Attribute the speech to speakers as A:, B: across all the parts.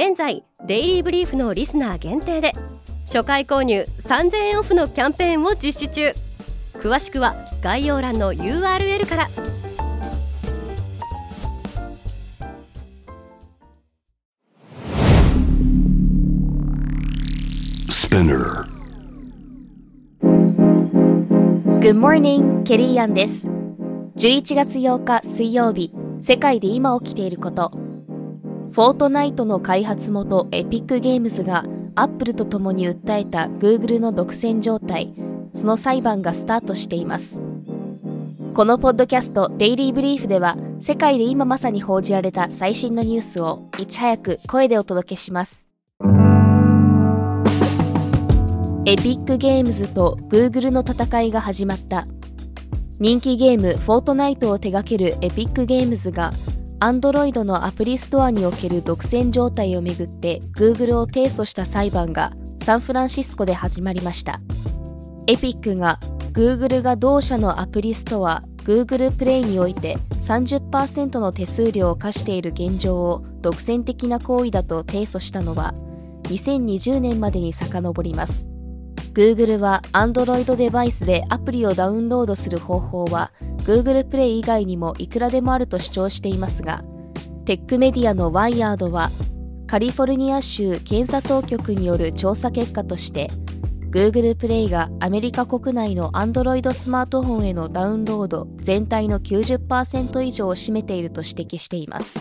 A: 現在デイリーブリーフのリスナー限定で初回購入3000円オフのキャンペーンを実施中。詳しくは概要欄の URL から
B: ス p i n n
C: Good morning, ケリーアンです。11月8日水曜日世界で今起きていることフォートナイトの開発元エピックゲームズがアップルと共に訴えた Google の独占状態その裁判がスタートしています。このポッドキャストデイリーブリーフでは世界で今まさに報じられた最新のニュースをいち早く声でお届けします。エピックゲームズと Google の戦いが始まった。人気ゲームフォートナイトを手掛けるエピックゲームズが Android のアプリストアにおける独占状態をめぐって Google を提訴した裁判がサンフランシスコで始まりました。エピックが Google が同社のアプリストア Google プレイにおいて30%の手数料を課している現状を独占的な行為だと提訴したのは2020年までに遡ります。Google は Android デバイスでアプリをダウンロードする方法は Google プレイ以外にもいくらでもあると主張していますが、テックメディアのワイヤードは、カリフォルニア州検査当局による調査結果として、Google プレイがアメリカ国内の Android スマートフォンへのダウンロード全体の90%以上を占めていると指摘しています。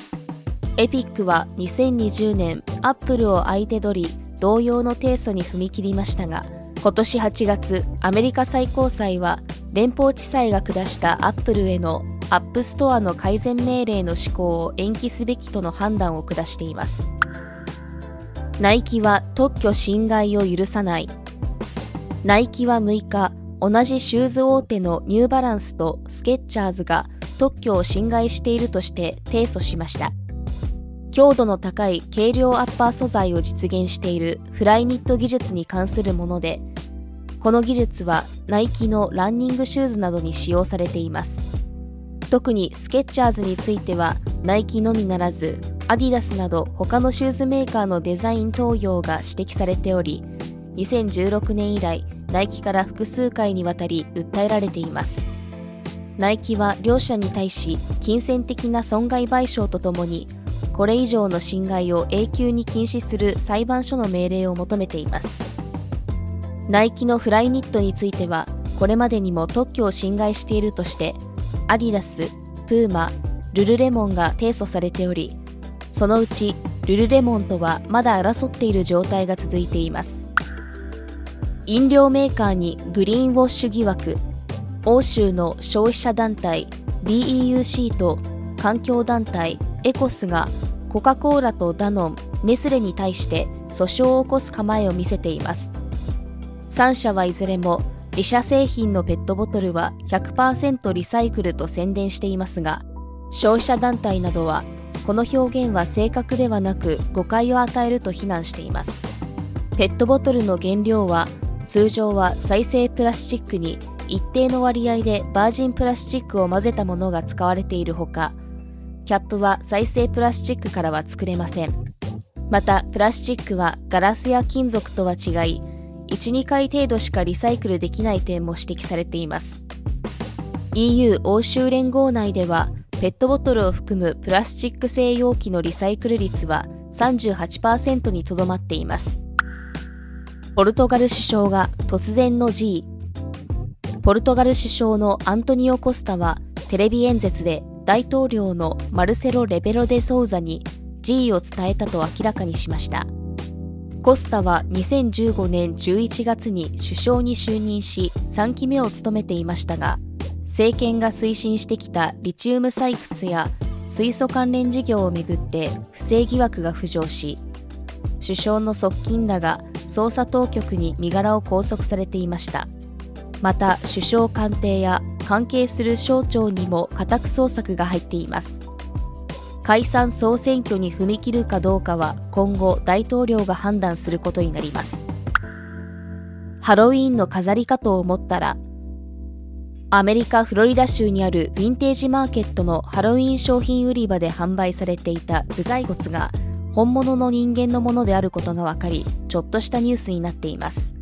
C: エピックは2020年、Apple を相手取り、同様の提訴に踏み切りましたが、今年8月、アメリカ最高裁は連邦地裁が下したアップルへの App Store の改善命令の施行を延期すべきとの判断を下しています。ナイキは特許侵害を許さない。ナイキは6日同じシューズ大手のニューバランスとスケッチャーズが特許を侵害しているとして提訴しました。強度の高い軽量アッパー素材を実現しているフライニット技術に関するものでこの技術はナイキのランニングシューズなどに使用されています。特にスケッチャーズについてはナイキのみならずアディダスなど他のシューズメーカーのデザイン投用が指摘されており2016年以来ナイキから複数回にわたり訴えられています。ナイキは両社に対し金銭的な損害賠償とともにこれ以上の侵害を永久に禁止する裁判所の命令を求めています。ナイキのフライニットについてはこれまでにも特許を侵害しているとしてアディダス、プーマ、ルルレモンが提訴されておりそのうちルルレモンとはまだ争っている状態が続いています。飲料メーカーにグリーンウォッシュ疑惑。欧州の消費者団体 DEUC と環境団体エコスがコカ・コーラとダノン、ネスレに対して訴訟を起こす構えを見せています。3社はいずれも自社製品のペットボトルは100%リサイクルと宣伝していますが消費者団体などはこの表現は正確ではなく誤解を与えると非難しています。ペットボトルの原料は通常は再生プラスチックに一定の割合でバージンプラスチックを混ぜたものが使われているほかキャップは再生プラスチックからは作れません。またプラスチックはガラスや金属とは違い12回程度しかリサイクルできない点も指摘されています。EU 欧州連合内ではペットボトルを含むプラスチック製容器のリサイクル率は38%にとどまっています。ポルトガル首相が突然の G ポルトガル首相のアントニオ・コスタはテレビ演説で大統領のマルセロ・レベロ・デ・ソウザに G を伝えたと明らかにしました。コスタは2015年11月に首相に就任し3期目を務めていましたが政権が推進してきたリチウム採掘や水素関連事業をめぐって不正疑惑が浮上し首相の側近らが捜査当局に身柄を拘束されていました。また首相官邸や関係する省庁にも家宅捜索が入っています。解散総選挙に踏み切るかどうかは今後大統領が判断することになります。ハロウィーンの飾りかと思ったらアメリカ・フロリダ州にあるヴィンテージマーケットのハロウィン商品売り場で販売されていた頭蓋骨が本物の人間のものであることが分かりちょっとしたニュースになっています。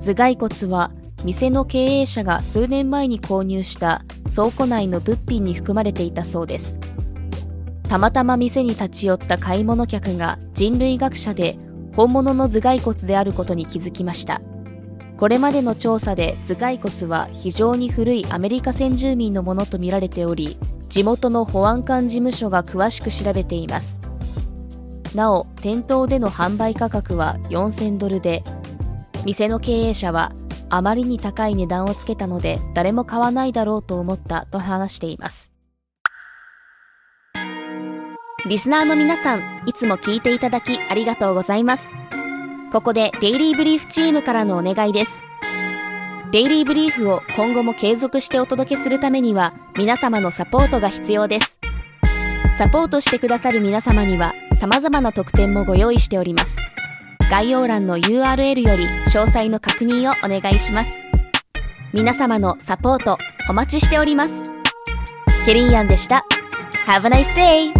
C: 頭蓋骨は店の経営者が数年前に購入した倉庫内の物品に含まれていたそうです。たまたま店に立ち寄った買い物客が人類学者で本物の頭蓋骨であることに気づきました。これまでの調査で頭蓋骨は非常に古いアメリカ先住民のものとみられており地元の保安官事務所が詳しく調べています。なお店頭での販売価格は4000ドルで店の経営者はあまりに高い値段をつけたので誰も買わないだろうと思ったと話しています。リスナーの皆さんいつも聞いていただきありがとうございます。ここでデイリーブリーフチームからのお願いです。デイリーブリーフを今後も継続してお届けするためには皆様のサポートが必要です。サポートしてくださる皆様には様々な特典もご用意しております。概要欄の URL より詳細の確認をお願いします。皆様のサポートお待ちしております。ケリーアンでした。Have a nice day!